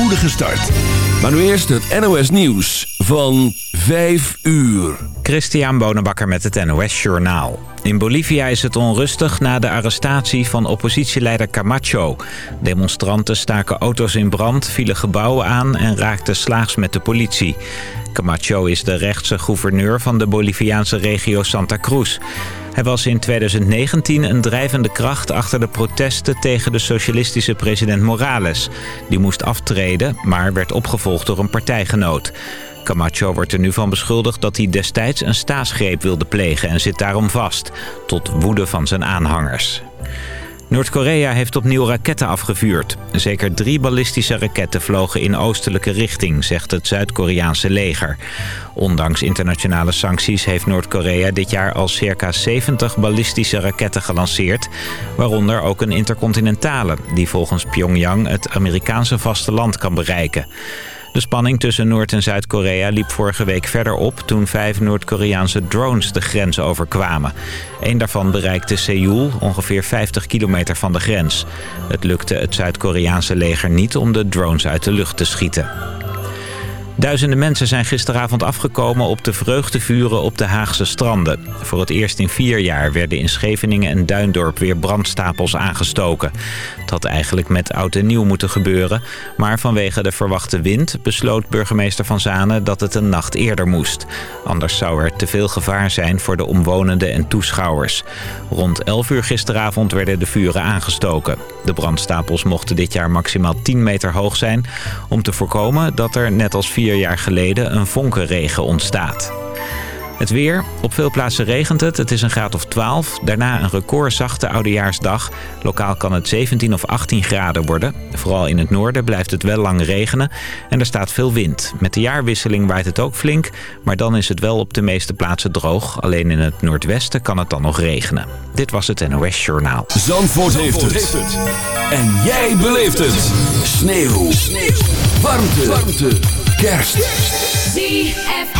spoedige start. Maar nu eerst het NOS Nieuws van 5 uur. Christian Bonenbakker met het NOS Journaal. In Bolivia is het onrustig na de arrestatie van oppositieleider Camacho. Demonstranten staken auto's in brand, vielen gebouwen aan en raakten slaags met de politie. Camacho is de rechtse gouverneur van de Boliviaanse regio Santa Cruz. Hij was in 2019 een drijvende kracht achter de protesten tegen de socialistische president Morales. Die moest aftreden, maar werd opgevolgd door een partijgenoot. Camacho wordt er nu van beschuldigd dat hij destijds een staatsgreep wilde plegen en zit daarom vast, tot woede van zijn aanhangers. Noord-Korea heeft opnieuw raketten afgevuurd. Zeker drie ballistische raketten vlogen in oostelijke richting, zegt het Zuid-Koreaanse leger. Ondanks internationale sancties heeft Noord-Korea dit jaar al circa 70 ballistische raketten gelanceerd. Waaronder ook een intercontinentale, die volgens Pyongyang het Amerikaanse vasteland kan bereiken. De spanning tussen Noord- en Zuid-Korea liep vorige week verder op... toen vijf Noord-Koreaanse drones de grens overkwamen. Eén daarvan bereikte Seoul, ongeveer 50 kilometer van de grens. Het lukte het Zuid-Koreaanse leger niet om de drones uit de lucht te schieten. Duizenden mensen zijn gisteravond afgekomen op de vreugdevuren op de Haagse stranden. Voor het eerst in vier jaar werden in Scheveningen en Duindorp weer brandstapels aangestoken. Het had eigenlijk met oud en nieuw moeten gebeuren. Maar vanwege de verwachte wind besloot burgemeester Van Zanen dat het een nacht eerder moest. Anders zou er te veel gevaar zijn voor de omwonenden en toeschouwers. Rond 11 uur gisteravond werden de vuren aangestoken. De brandstapels mochten dit jaar maximaal 10 meter hoog zijn... om te voorkomen dat er net als vier jaar geleden een vonkenregen ontstaat. Het weer. Op veel plaatsen regent het. Het is een graad of 12. Daarna een recordzachte oudejaarsdag. Lokaal kan het 17 of 18 graden worden. Vooral in het noorden blijft het wel lang regenen. En er staat veel wind. Met de jaarwisseling waait het ook flink. Maar dan is het wel op de meeste plaatsen droog. Alleen in het noordwesten kan het dan nog regenen. Dit was het NOS Journaal. Zandvoort, heeft, het. En jij beleeft het. Sneeuw. Sneeuw. Warmte. Warmte. Kerst. ZFM.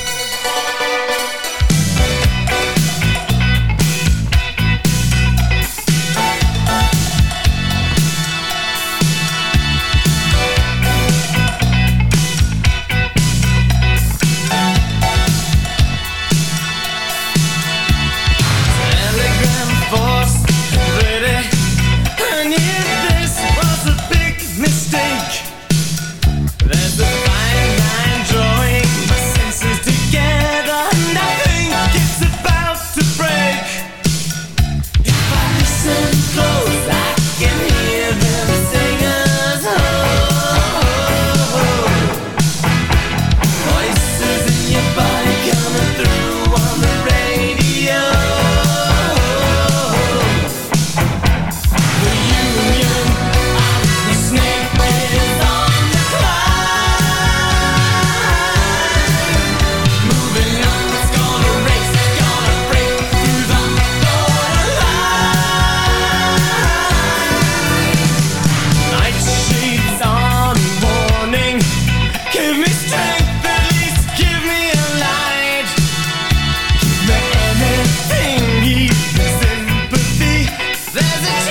There's a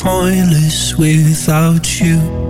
pointless without you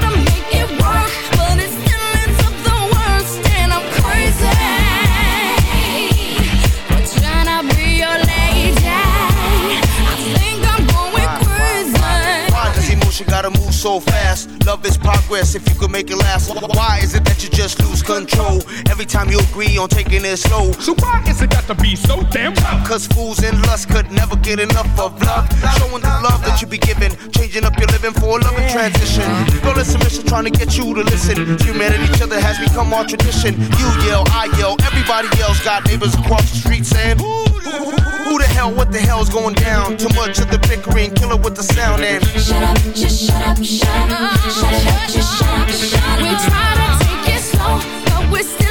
gotta move so fast? Love is progress if you can make it last. Why is it that you just lose control every time you agree on taking it slow? So why is it got to be so damn tough? Cause fools in lust could never get enough of love. Showing the love that you be giving, changing up your living for a loving transition. Girl, it's a mission trying to get you to listen. Humanity, each other has become our tradition. You yell, I yell, everybody else got neighbors across the street saying, Who, who, who the hell, what the hell's going down? Too much of the bickering, kill it with the sound and Shut up, just shut up, shut up, shut up, shut up, shut up. We try to take it slow, but we're still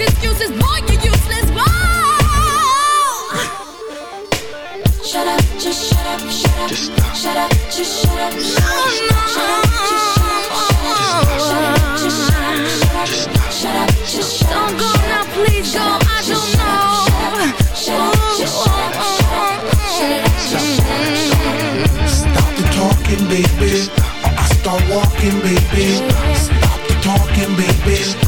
excuses, boy, you're useless. Whoa! Shut up, just shut up, shut up. Just stop. Shut up, just shut up. Shut up, shut up, shut up. Just shut up, shut up. Shut up, just shut up. Don't go now, please go. I don't know. Shut up, just shut up, shut up. Shut it up, just shut up, shut up. Stop the talking, baby. I start walking, baby. Stop the talking, baby.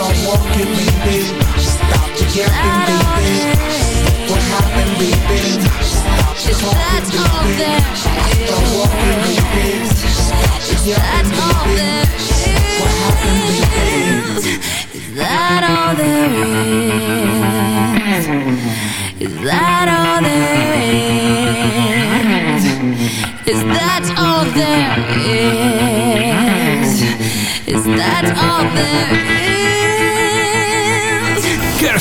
Start walking, baby. Stop the yapping, baby. What happened, baby? Stop the talking, baby. Start walking, baby. Stop the yapping, baby. What happened, baby? Is that all there is? Is that all there is? Is that all there is? Is that all there is?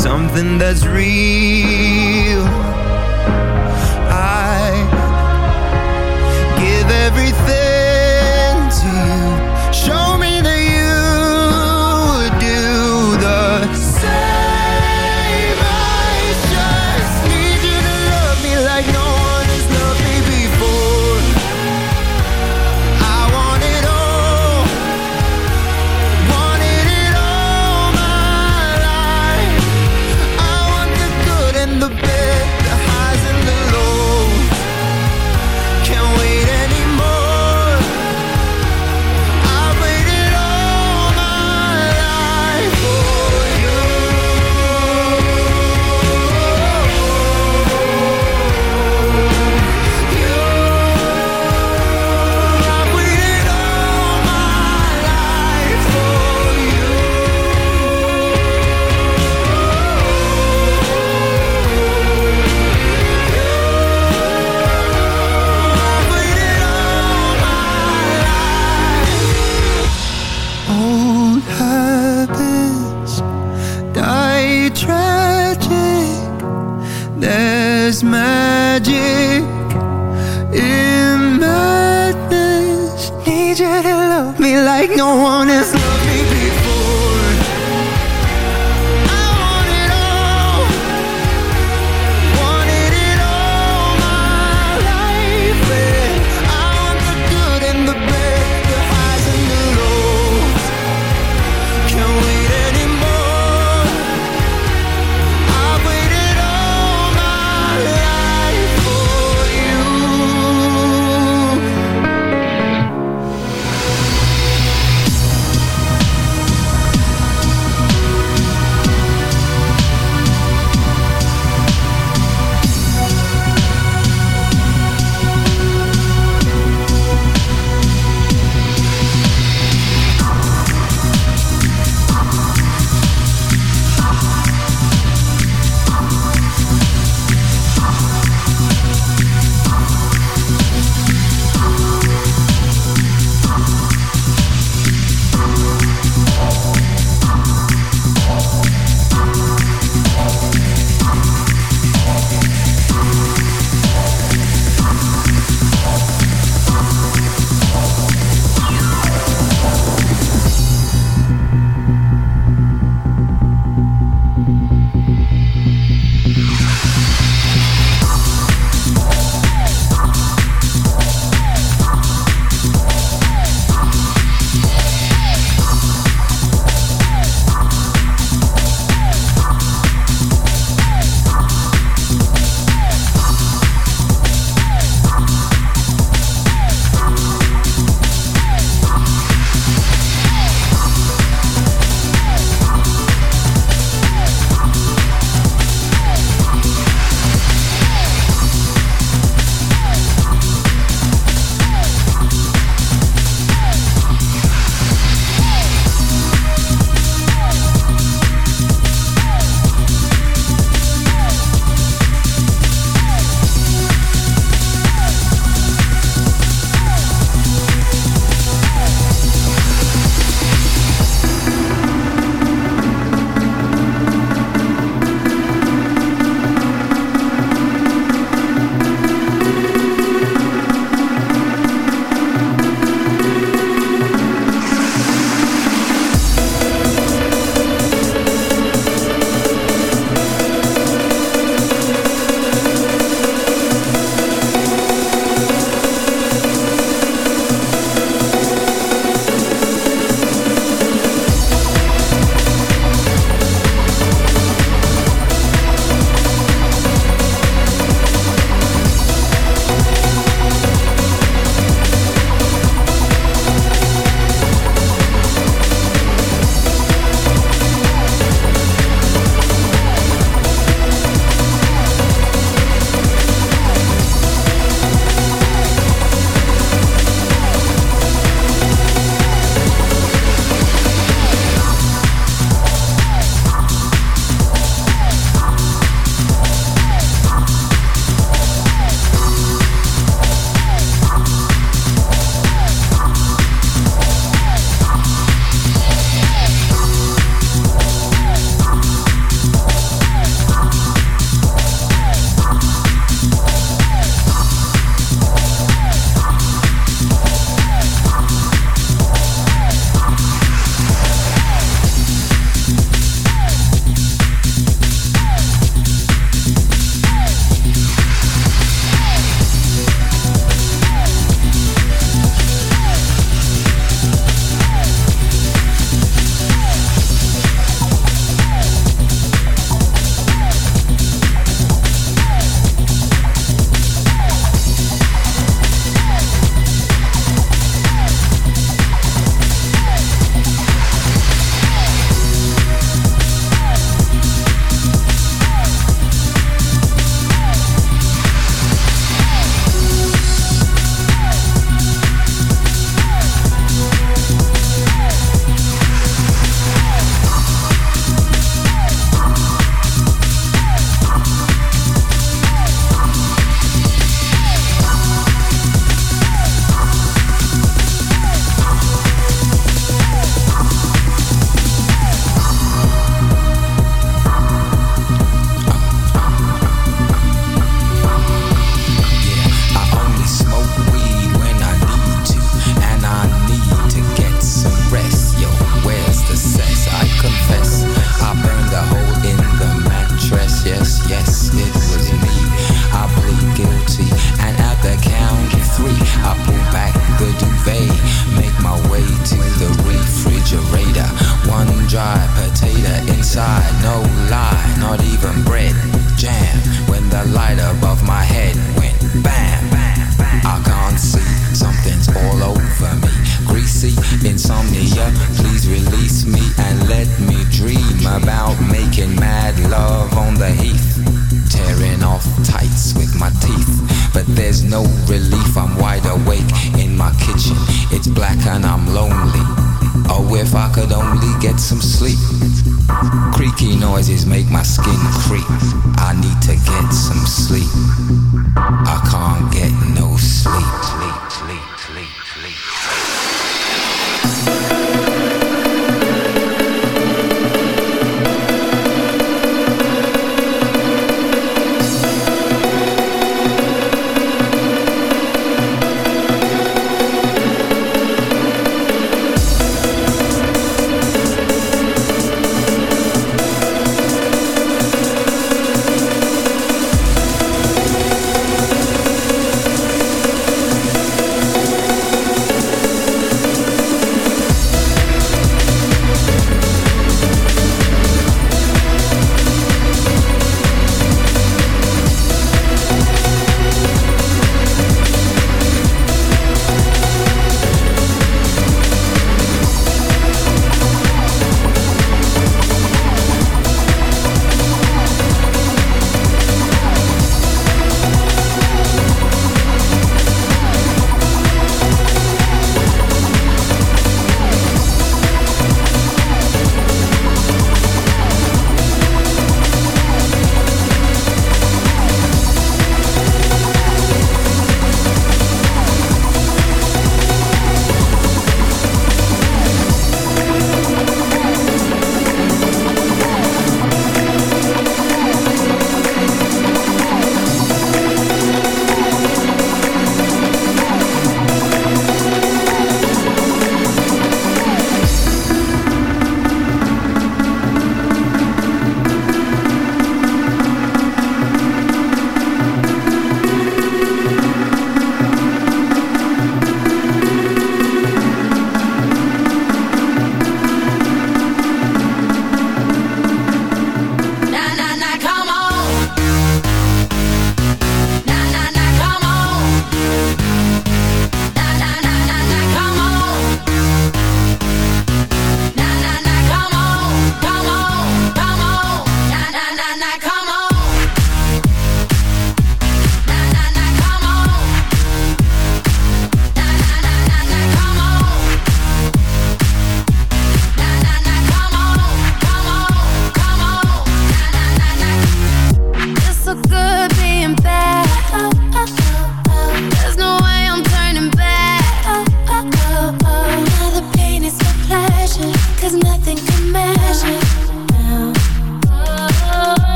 Something that's real. I give everything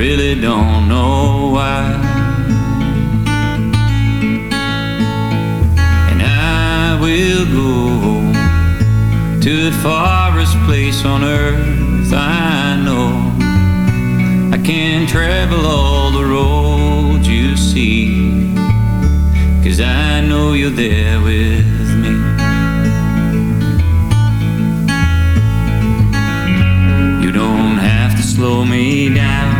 really don't know why. And I will go to the farthest place on earth I know. I can travel all the roads you see, cause I know you're there with me. You don't have to slow me down.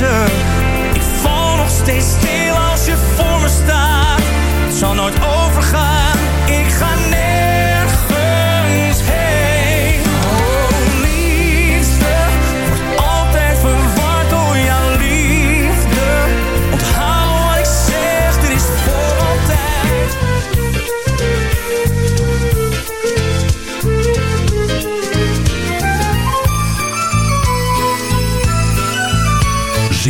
Ik val nog steeds stil als je voor me staat. Het zal nooit overgaan. Ik ga nergens